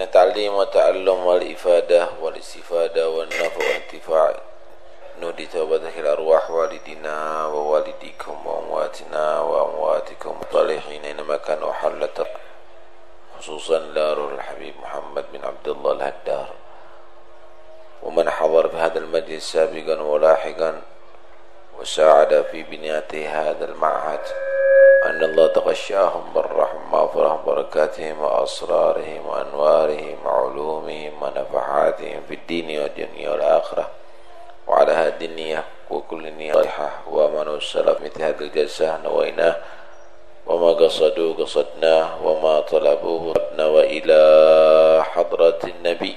التعليم والتعلم والإفادة والاستفادة والنفع والانتفاع نودي توبة الأرواح والدنا ووالديكم وأمواتنا وأمواتكم الصالحين إنما كانوا حلت خصوصا دار الحبيب محمد بن عبد الله الهدار ومن حضر في هذا المجلس سابقا ولاحقا وساعد في بنية هذا المعهد أن الله تغشاهم بالرحمة وفرح بركاتهم وأسرارهم وأنوارهم وعلومهم ونفحاتهم في الدين والدنيا والآخرة. وعلى هذه النية وكل نية صالحة. ومن السلف مثل هذه الجلسة نويناه. وما قصدوا قصدناه. وما طلبوه طلبنا وإلى حضرة النبي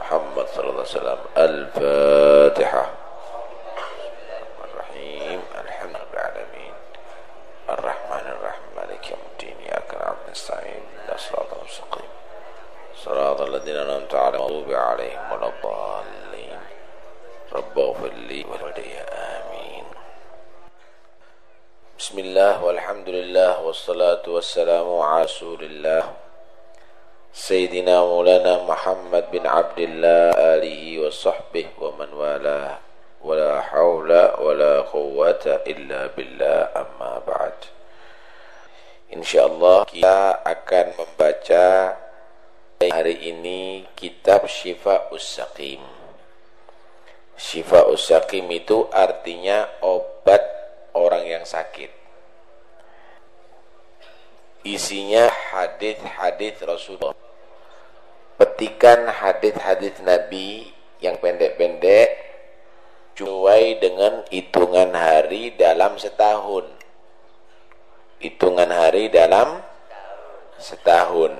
محمد صلى الله عليه وسلم. الفاتحة. Alhamdulillah wassalatu wassalamu asurillah Sayyidina Mulana Muhammad bin Abdullah alihi wa sahbihi wa man wala wala hawla wala quwwata illa billah amma ba'd. Insyaallah kita akan membaca hari ini kitab Shifa Usaqim Shifa Usaqim itu artinya obat orang yang sakit. Isinya hadis-hadis Rasulullah petikan hadis-hadis Nabi yang pendek-pendek sesuai dengan hitungan hari dalam setahun. Hitungan hari dalam setahun.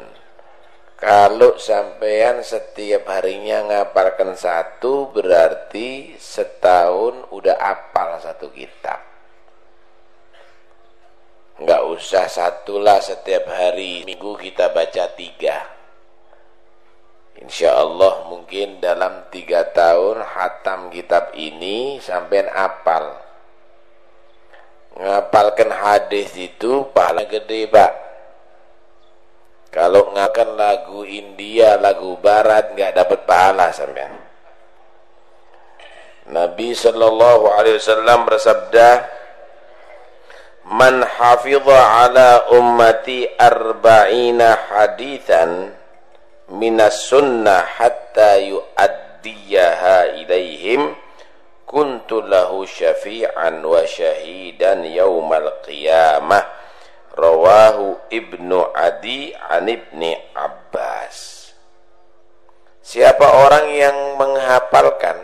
Kalau sampean setiap harinya ngapalkan satu berarti setahun udah apal satu kitab. Enggak usah satulah setiap hari minggu kita baca tiga Insya Allah mungkin dalam tiga tahun hatam kitab ini sampai apal. Ngapalkan hadis itu pahala gede pak. Kalau ngakan lagu India, lagu Barat nggak dapat pahala sampean. Nabi Shallallahu Alaihi Wasallam bersabda, "Man hafidha ala ummati arba'ina hadithan." minas sunnah hatta yu'addiyaha ilaihim kuntu lahu syafi'an wa syahidan yaumal qiyamah rawahu ibnu adi an ibni abbas siapa orang yang menghafalkan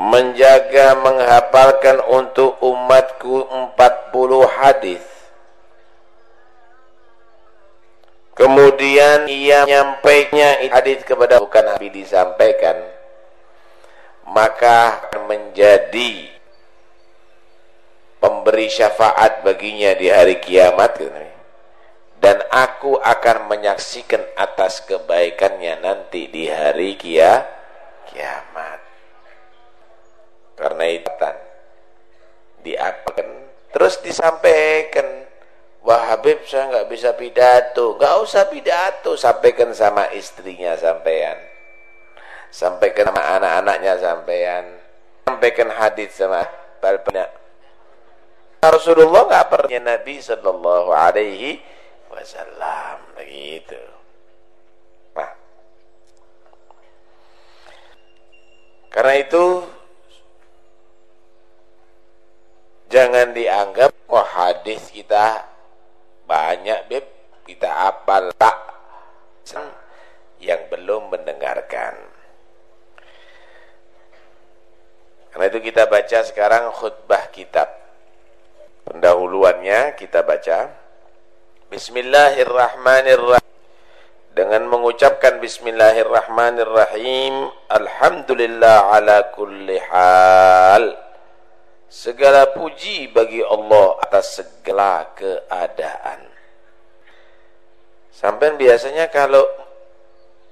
menjaga menghafalkan untuk umatku 40 hadis. Kemudian ia menyampaikannya hadis kepada bukan Nabi disampaikan. Maka menjadi pemberi syafaat baginya di hari kiamat dan aku akan menyaksikan atas kebaikannya nanti di hari kia, kiamat karena itu diapakan? Terus disampaikan Wah Habib saya nggak bisa pidato. Nggak usah pidato sampaikan sama istrinya sampean. Sampaikan sama anak-anaknya sampean. Sampaikan hadis sama balbana Rasulullah nggak pernah Nabi Shallallahu Alaihi Wasallam begitu nah. Karena itu jangan dianggap oh hadis kita banyak beb. Kita apal tak yang belum mendengarkan. Karena itu kita baca sekarang khutbah kitab. Pendahuluannya kita baca. Bismillahirrahmanirrahim. Dengan mengucapkan Bismillahirrahmanirrahim Alhamdulillah ala kulli hal Segala puji bagi Allah atas segala keadaan. Sampai biasanya kalau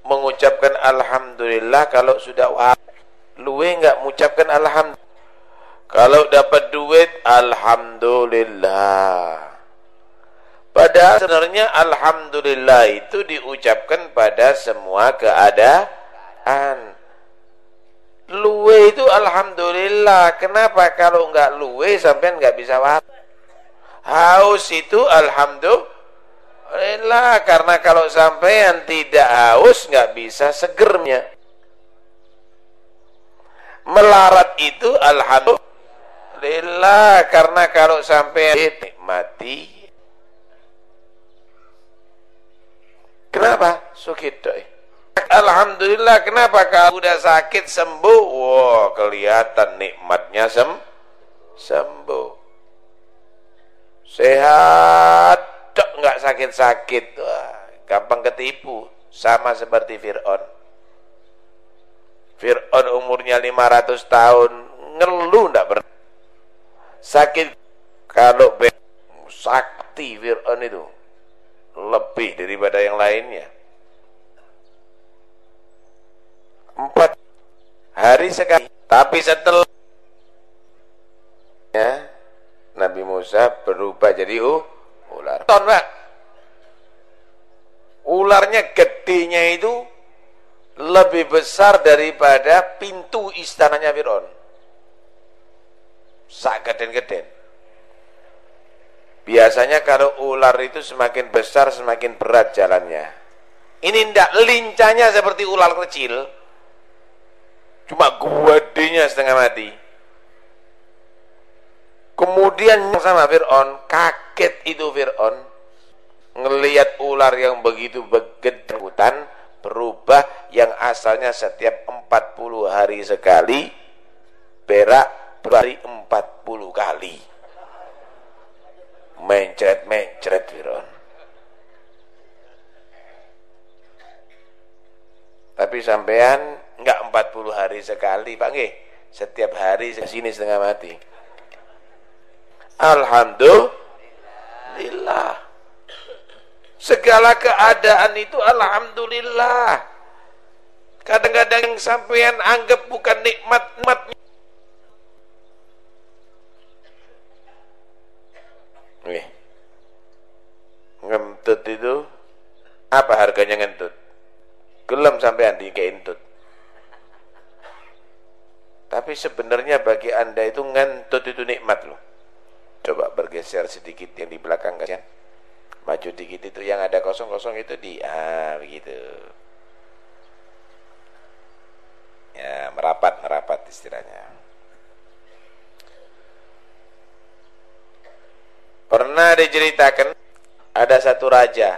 mengucapkan Alhamdulillah kalau sudah luwe nggak mengucapkan Alhamdulillah. Kalau dapat duit Alhamdulillah. Padahal sebenarnya Alhamdulillah itu diucapkan pada semua keadaan. Luwe itu Alhamdulillah. Kenapa kalau enggak luwe sampai enggak bisa wafat? Haus itu Alhamdulillah. Karena kalau sampean tidak haus enggak bisa segernya. Melarat itu Alhamdulillah. Karena kalau sampai mati Kenapa? Sukito. Alhamdulillah kenapa kalau udah sakit sembuh? Wow, kelihatan nikmatnya sem sembuh. Sehat, dok nggak sakit-sakit. Wah, gampang ketipu. Sama seperti Fir'aun. Fir'aun umurnya 500 tahun, ngeluh nggak ber sakit kalau sakti Fir'aun itu lebih daripada yang lainnya. Empat hari sekali. Tapi setelah ya, Nabi Musa berubah jadi uh, ular. Ton, Pak. Ularnya gedenya itu lebih besar daripada pintu istananya Fir'aun. Sak geden-geden. Biasanya kalau ular itu semakin besar semakin berat jalannya. Ini tidak lincahnya seperti ular kecil. Cuma guadinya setengah mati. Kemudian sama Fir'aun, kaget itu Fir'aun. Ngelihat ular yang begitu begede hutan, berubah yang asalnya setiap 40 hari sekali, berak berhari 40 kali mencret-mencret Fir'aun. Tapi sampean enggak 40 hari sekali, Pak nggih. Setiap hari sini setengah mati. Alhamdulillah. Segala keadaan itu alhamdulillah. Kadang-kadang sampean anggap bukan nikmat-nikmat Nih. Ngentut itu apa harganya ngentut? Gelem sampai andi ke intut. Tapi sebenarnya bagi Anda itu ngentut itu nikmat loh. Coba bergeser sedikit yang di belakang kalian. Maju dikit itu yang ada kosong-kosong itu di ah begitu. Ya, merapat merapat istilahnya. Pernah diceritakan ada satu raja.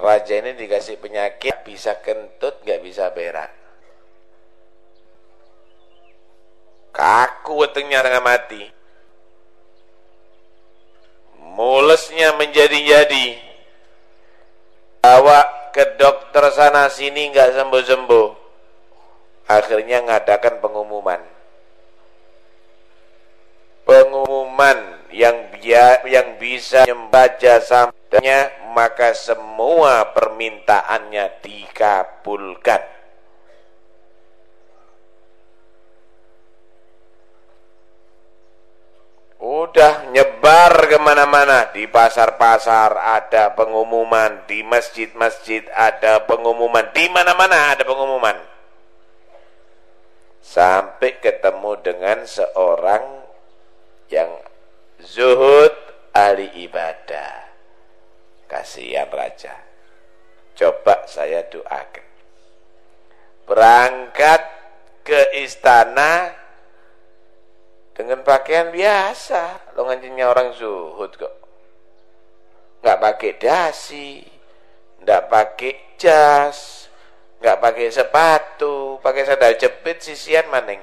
Raja ini dikasih penyakit, bisa kentut, gak bisa berak. Kaku wetengnya tengah mati. Mulesnya menjadi-jadi. Bawa ke dokter sana sini gak sembuh-sembuh. Akhirnya ngadakan pengumuman pengumuman yang dia yang bisa membaca sampainya maka semua permintaannya dikabulkan udah nyebar ke mana-mana. Di pasar-pasar ada pengumuman di masjid-masjid ada pengumuman. Di mana-mana ada pengumuman. Sampai ketemu dengan seorang yang zuhud ahli ibadah. Kasihan raja. Coba saya doakan. Berangkat ke istana dengan pakaian biasa lo ngajinya orang zuhud kok nggak pakai dasi nggak pakai jas nggak pakai sepatu pakai sandal jepit sisian maning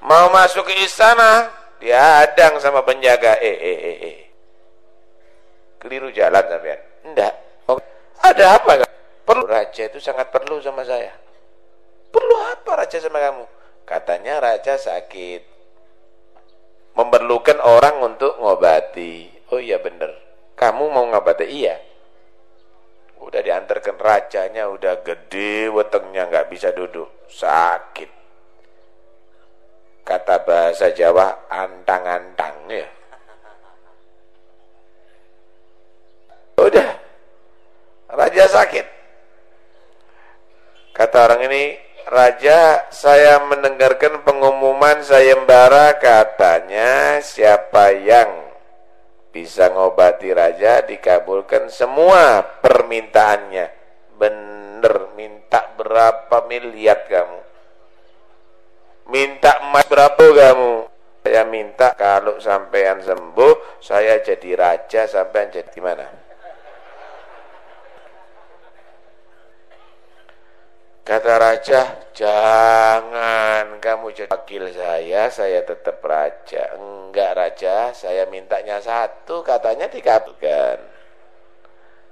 Mau masuk ke istana, dihadang sama penjaga. Eh, eh, eh, eh. Keliru jalan sampean. Enggak. Ada apa? Perlu raja itu sangat perlu sama saya. Perlu apa raja sama kamu? Katanya raja sakit. Memerlukan orang untuk ngobati. Oh iya bener. Kamu mau ngobati? Iya. Udah diantarkan rajanya udah gede, wetengnya nggak bisa duduk, sakit kata bahasa Jawa antang-antang ya udah raja sakit kata orang ini raja saya mendengarkan pengumuman sayembara katanya siapa yang bisa ngobati raja dikabulkan semua permintaannya. Bener minta berapa miliar kamu? Minta emas berapa kamu? Saya minta kalau sampean sembuh saya jadi raja sampean jadi gimana kata raja jangan kamu jadi wakil saya saya tetap raja. Enggak raja saya mintanya satu katanya dikabulkan.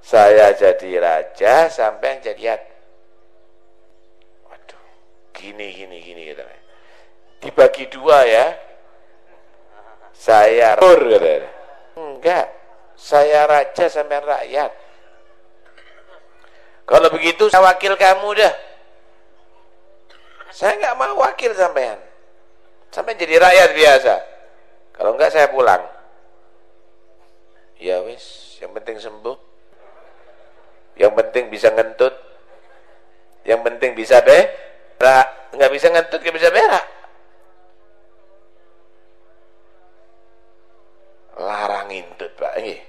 Saya jadi raja sampai jadi waduh gini gini gini katanya. Dibagi dua ya. Saya pur enggak saya raja sampai rakyat. Kalau begitu saya wakil kamu dah saya enggak mau wakil sampean. Sampai jadi rakyat biasa. Kalau enggak saya pulang. Ya wis yang penting sembuh. Yang penting bisa ngentut. Yang penting bisa berak enggak bisa ngentut enggak bisa berak. Larang intut Pak. Nggih.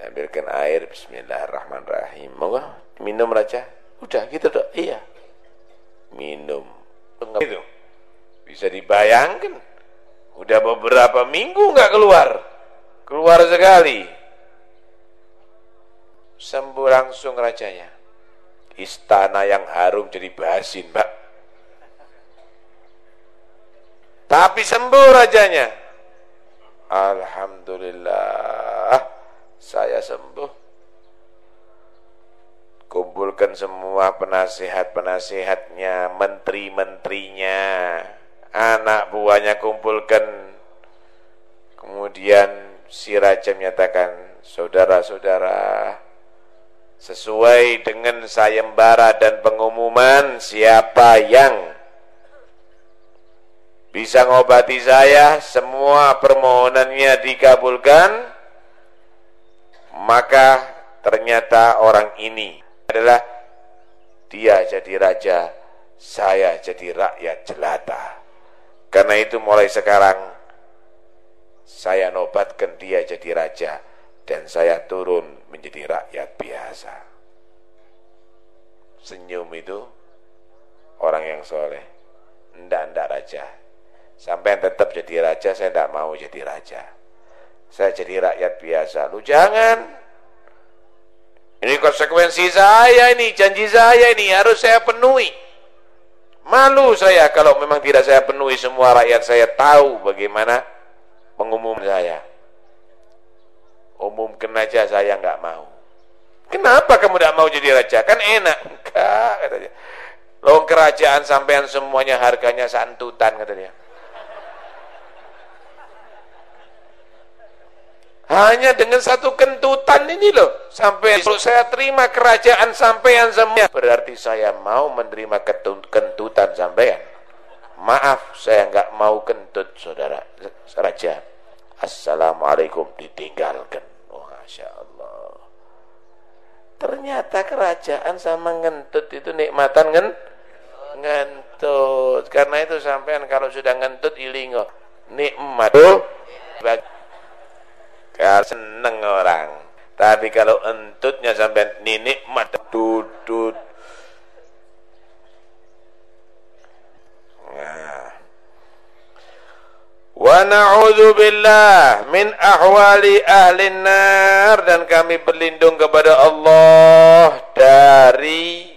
Ambilkan air. Bismillahirrahmanirrahim. Mau minum raja? Udah gitu dok. Iya. Minum. Itu. Bisa dibayangkan. Udah beberapa minggu nggak keluar. Keluar sekali. Sembuh langsung rajanya. Istana yang harum jadi basin mbak. Tapi sembuh rajanya. Alhamdulillah, saya sembuh. Kumpulkan semua penasihat-penasihatnya, menteri-menterinya, anak buahnya kumpulkan. Kemudian si raja menyatakan, saudara-saudara, sesuai dengan sayembara dan pengumuman siapa yang bisa ngobati saya, semua permohonannya dikabulkan, maka ternyata orang ini adalah dia jadi raja, saya jadi rakyat jelata. Karena itu mulai sekarang saya nobatkan dia jadi raja dan saya turun menjadi rakyat biasa. Senyum itu orang yang soleh. Ndak, ndak raja Sampai tetap jadi raja, saya tidak mau jadi raja. Saya jadi rakyat biasa. Lu jangan. Ini konsekuensi saya ini, janji saya ini harus saya penuhi. Malu saya kalau memang tidak saya penuhi semua rakyat saya tahu bagaimana pengumuman saya. Umumkan aja saya nggak mau. Kenapa kamu tidak mau jadi raja? Kan enak. Enggak, katanya. Loh kerajaan sampean semuanya harganya santutan katanya. Hanya dengan satu kentutan ini loh. Sampai kalau saya terima kerajaan sampean semua. Berarti saya mau menerima kentutan sampean. Maaf, saya enggak mau kentut saudara. Raja. Assalamualaikum ditinggalkan. Oh, Masya Allah. Ternyata kerajaan sama ngentut itu nikmatan ngen ngentut. Karena itu sampean kalau sudah ngentut ilingo. Nikmat. Oh, ya seneng orang. Tapi kalau entutnya sampai ninik mata dudut. Nah. wa na'udzu billah min ahwali ahli nar. Dan kami berlindung kepada Allah dari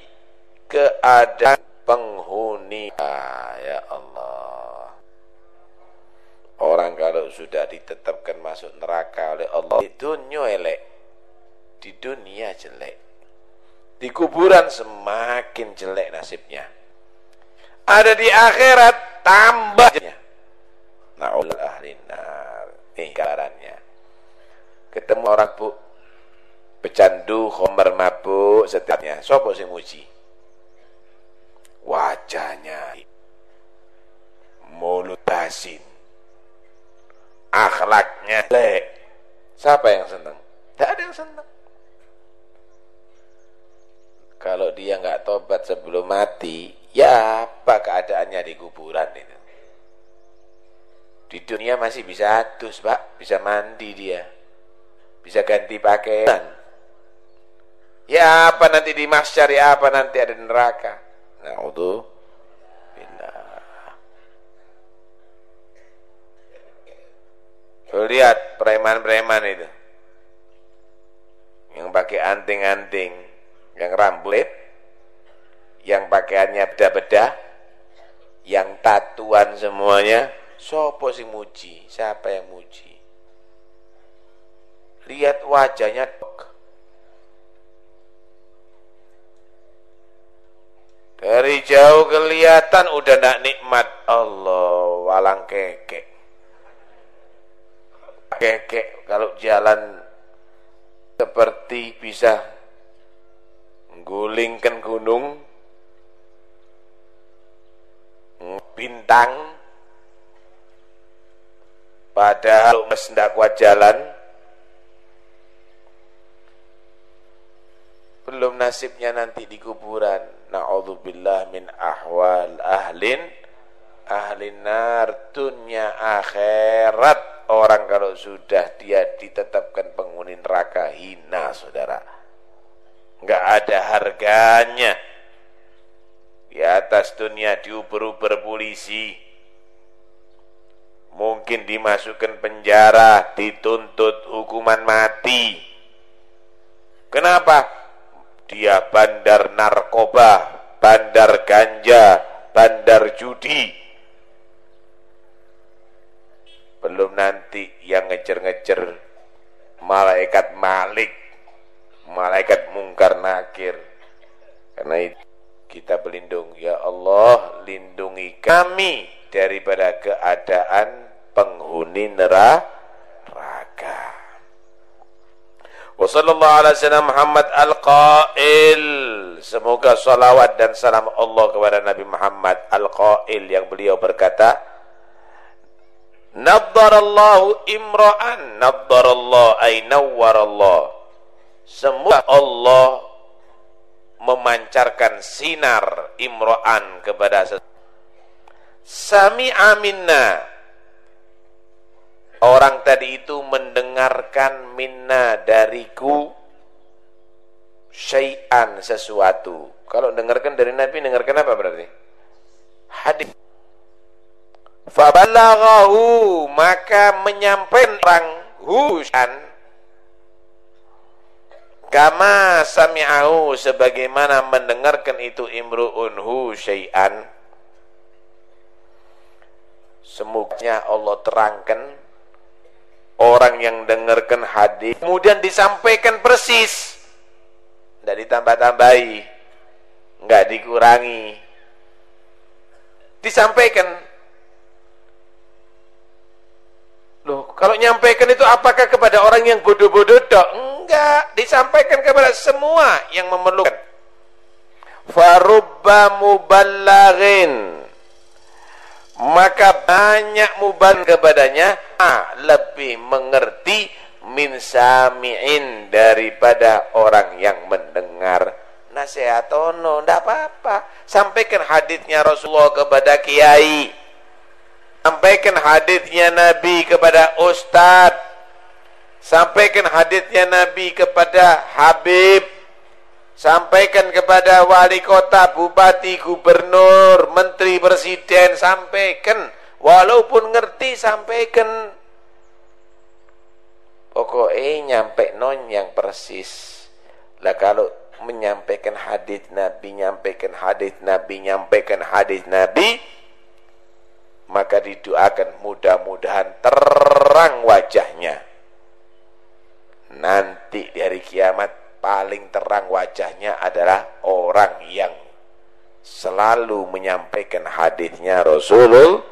keadaan penghuni. ah, ya Allah Orang kalau sudah ditetapkan masuk neraka oleh Allah di dunia elek, di dunia jelek, di kuburan semakin jelek nasibnya. Ada di akhirat tambahnya. Na'ul ahli nar. Nih gambarannya. Ketemu orang bu pecandu, khomer mabuk, setiapnya. Sopo sing muji? wajahnya mulut basin akhlaknya lek siapa yang senang tidak ada yang senang kalau dia nggak tobat sebelum mati ya apa keadaannya di kuburan itu? Di dunia masih bisa adus pak. Bisa mandi dia. Bisa ganti pakaian. Ya apa nanti di mahsyar ya apa nanti ada neraka? Nah itu lihat preman-preman itu yang pakai anting-anting yang rambut yang pakaiannya beda-beda yang tatuan semuanya Sopo sing muji? Siapa yang muji? Lihat wajahnya Dari jauh kelihatan udah nak nikmat Allah walang kekek. Kekek kalau jalan seperti bisa menggulingkan gunung bintang. Padahal mas tidak kuat jalan Belum nasibnya nanti di kuburan. Na'udzubillah min ahwal ahlin Ahlin nar akhirat Orang kalau sudah dia ditetapkan penghuni neraka Hina saudara Enggak ada harganya Di atas dunia diuber-uber polisi mungkin dimasukkan penjara, dituntut hukuman mati. Kenapa? Dia bandar narkoba, bandar ganja, bandar judi. Belum nanti yang ngejar-ngejar malaikat malik, malaikat mungkar nakir. Karena itu kita berlindung, ya Allah lindungi kami daripada keadaan penghuni neraka. Wa sallallahu ala Muhammad al-qail. Semoga salawat dan salam Allah kepada Nabi Muhammad al-qail yang beliau berkata, Naddarallahu imra'an, naddarallahu ay nawwarallah. Semoga Allah memancarkan sinar imra'an kepada Sami aminna Orang tadi itu mendengarkan minna dariku syai'an sesuatu. Kalau dengarkan dari Nabi, dengarkan apa berarti? Hadis. Fabalaghahu maka menyampaikan orang husan kama sami'ahu sebagaimana mendengarkan itu imru'un hu syai'an Semoga Allah terangkan orang yang dengarkan hadis kemudian disampaikan persis. Tidak ditambah-tambahi. Nggak dikurangi. Disampaikan loh kalau nyampaikan itu apakah kepada orang yang bodoh-bodoh? Dok enggak. Disampaikan kepada semua yang memerlukan. Farubba muballaghin maka banyak muban kepadanya ah, lebih mengerti min sami'in daripada orang yang mendengar. Nasihat ono ndak apa-apa. Sampaikan hadisnya Rasulullah kepada kiai sampaikan hadisnya Nabi kepada ustaz sampaikan hadisnya Nabi kepada Habib Sampaikan kepada wali kota, bupati, gubernur, menteri, presiden, sampaikan. Walaupun ngerti, sampaikan. Pokoknya nyampe non yang persis. Lah kalau menyampaikan hadis Nabi, nyampaikan hadis Nabi, nyampaikan hadis Nabi, maka didoakan mudah-mudahan terang wajahnya. Nanti dari kiamat paling terang wajahnya adalah orang yang selalu menyampaikan hadisnya Rasulullah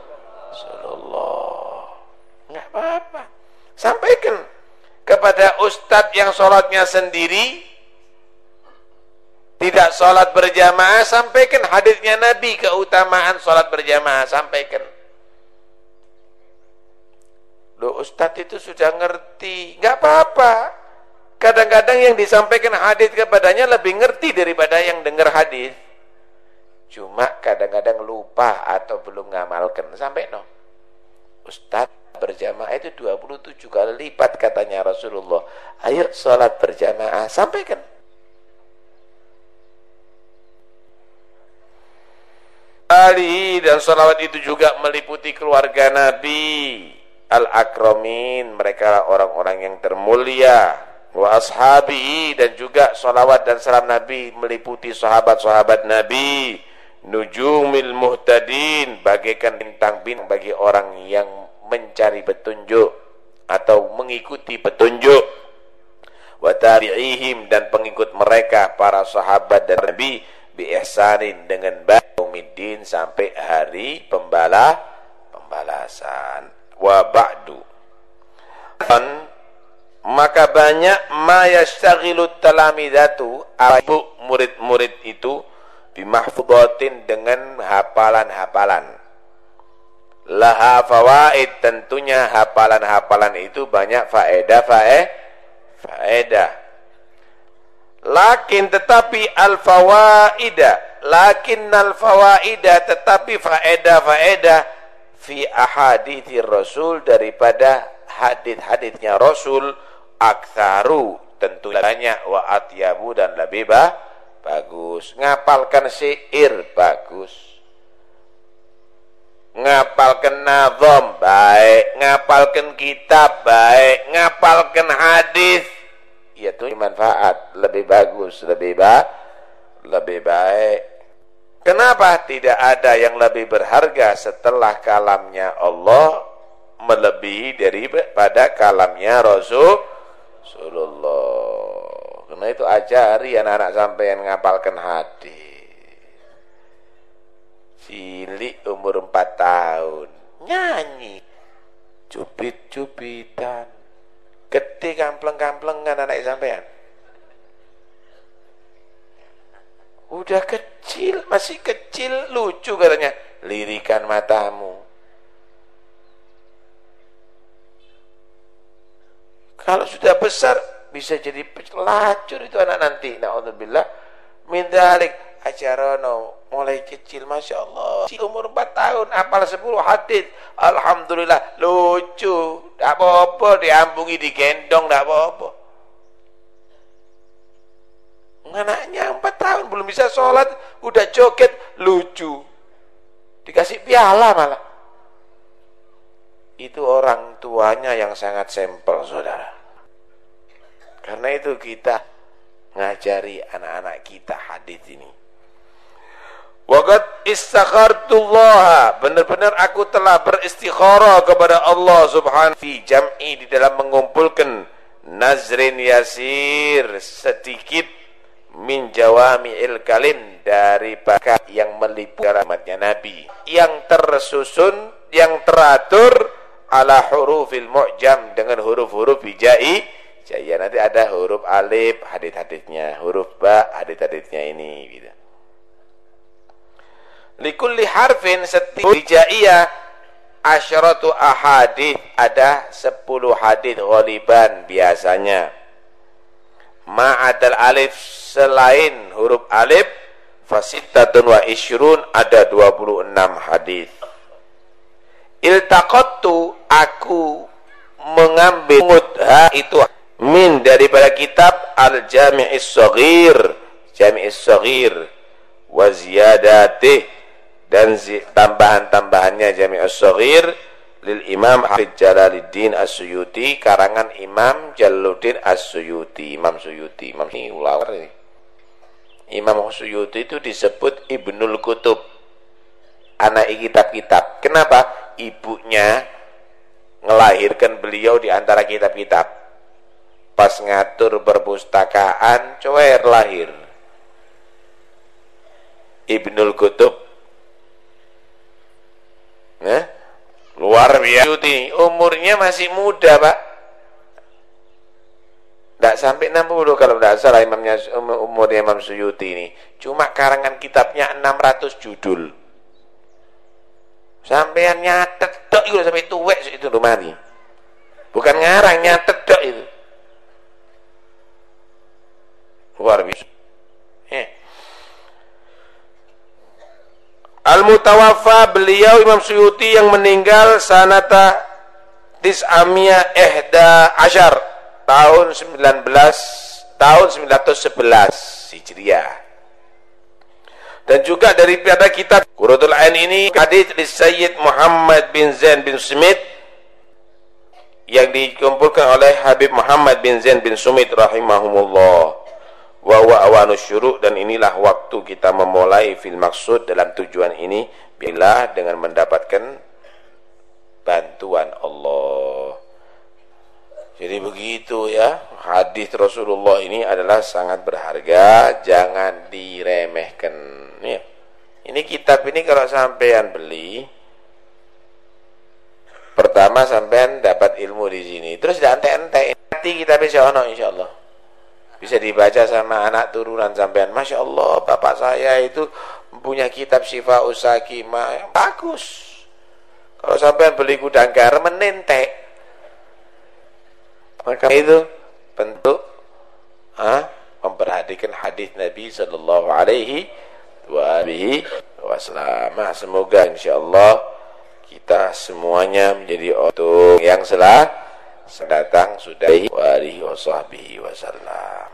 Rasulullah nggak apa-apa sampaikan kepada ustadz yang sholatnya sendiri tidak sholat berjamaah, sampaikan hadisnya Nabi keutamaan sholat berjamaah, sampaikan. Loh Ustadz itu sudah ngerti, nggak apa-apa. Kadang-kadang yang disampaikan hadis kepadanya lebih ngerti daripada yang dengar hadis. Cuma kadang-kadang lupa atau belum ngamalkan. Sampai no. Ustadz berjamaah itu 27 kali lipat katanya Rasulullah. Ayo sholat berjamaah, sampaikan. Ali dan salawat itu juga meliputi keluarga Nabi Al-Akramin mereka orang-orang yang termulia. Wa ashabi dan juga salawat dan salam Nabi meliputi sahabat-sahabat Nabi. Nujumil muhtadin bagaikan bintang-bintang bagi orang yang mencari petunjuk atau mengikuti petunjuk. Wa tabi'ihim dan pengikut mereka para sahabat dan Nabi bi ihsanin dengan baik sampai hari pembala pembalasan wa ba'du. Dan maka banyak ma yastaghilu talamidatu abu murid-murid itu bimahfudhatin dengan hafalan-hafalan. Laha fawaid tentunya hafalan-hafalan itu banyak faedah faedah faedah. Lakin tetapi al fawaida lakinnal fawaida tetapi faedah-faedah fi ahadithi rasul daripada hadith-hadithnya rasul aktsaru tentu banyak wa atyabu dan lebih bah, bagus. Ngapalkan syair bagus. Ngapalkan nazam baik. Ngapalkan kitab baik. Ngapalkan hadis. Ya itu manfaat. Lebih bagus lebih baik lebih baik Kenapa tidak ada yang lebih berharga setelah kalamnya Allah melebihi daripada kalamnya Rasulullah. Karena itu ajari anak-anak sampean ngapalkan hati. Cilik umur 4 tahun nyanyi cupit-cupitan. Gede kampleng-kamplengan anak sampean. Udah kecil, masih kecil, lucu katanya. Lirikan matamu. Kalau sudah besar, bisa jadi pelacur itu anak nanti. Na'udzubillah. Min dalik ajarono mulai kecil Masya Allah umur 4 tahun apal 10 hadis Alhamdulillah lucu tak apa-apa diambungi digendong tak apa-apa Anaknya empat tahun belum bisa sholat, udah joget, lucu. Dikasih piala malah. Itu orang tuanya yang sangat sampel, saudara. Karena itu kita ngajari anak-anak kita hadis ini. Wagat istakhartullah Benar-benar aku telah beristikharah kepada Allah subhanahu fi jam'i di dalam mengumpulkan nazrin yasir sedikit min jawami'il kalim dari bakat yang meliputi kalimatnya Nabi. Yang tersusun yang teratur ala hurufil mu'jam dengan huruf-huruf bijai jaya nanti ada huruf alif hadith-hadithnya huruf ba hadith-hadithnya ini gitu. Likulli harfin setiap hijaiyah asyaratu ahadith ada 10 hadith ghaliban biasanya ma'adal alif selain huruf alif fasittatun wa isyrun ada 26 hadis. Iltaqattu aku mengambil mudha itu min daripada kitab al-jami'is saghir. Jami'is saghir. Wa ziyadatih dan tambahan-tambahannya jami'is saghir lil Imam Hafid Jalaluddin As-Suyuti karangan Imam Jalaluddin As-Suyuti Imam Suyuti Imam ini ulama. Ini Imam Suyuti itu disebut Ibnul Kutub. Anak kitab-kitab kenapa? Ibunya ngelahirkan beliau di antara kitab-kitab pas ngatur perpustakaan cower lahir. Ibnul Kutub. Nah Luar biasa. Umurnya masih muda, Pak. Tidak sampai 60 kalau tidak salah imamnya umur Imam Suyuti ini. Cuma karangan kitabnya 600 judul. Sampean nyatet tok itu sampai tuwek itu rumah Bukan ngarang nyatet tok itu. Luar biasa. Eh. Al-Mutawaffa beliau Imam Suyuti yang meninggal sanata Tis'amiyah Ehda Asyar tahun 19 tahun 911 Hijriah. Dan juga daripada kitab Quratul Ain ini hadis dari Sayyid Muhammad bin Zain bin Sumit yang dikumpulkan oleh Habib Muhammad bin Zain bin Sumit rahimahumullah wa wa syuruk dan inilah waktu kita memulai fil maksud dalam tujuan ini bila dengan mendapatkan bantuan Allah jadi begitu ya, hadis Rasulullah ini adalah sangat berharga, jangan diremehkan. Ya. Ini kitab ini kalau sampean beli, pertama sampean dapat ilmu di sini, terus tidak ente-ente, nanti kita bisa ono insya Allah. Bisa dibaca sama anak turunan sampean. Masya Allah, bapak saya itu punya kitab Syifa Usaki, bagus. Kalau sampean beli gudang garam menentek maka itu bentuk ah, memperhatikan hadis Nabi sallallahu alaihi wasallam. Semoga insyaallah kita semuanya menjadi orang yang selah sedatang sudah wa alihi wasallam.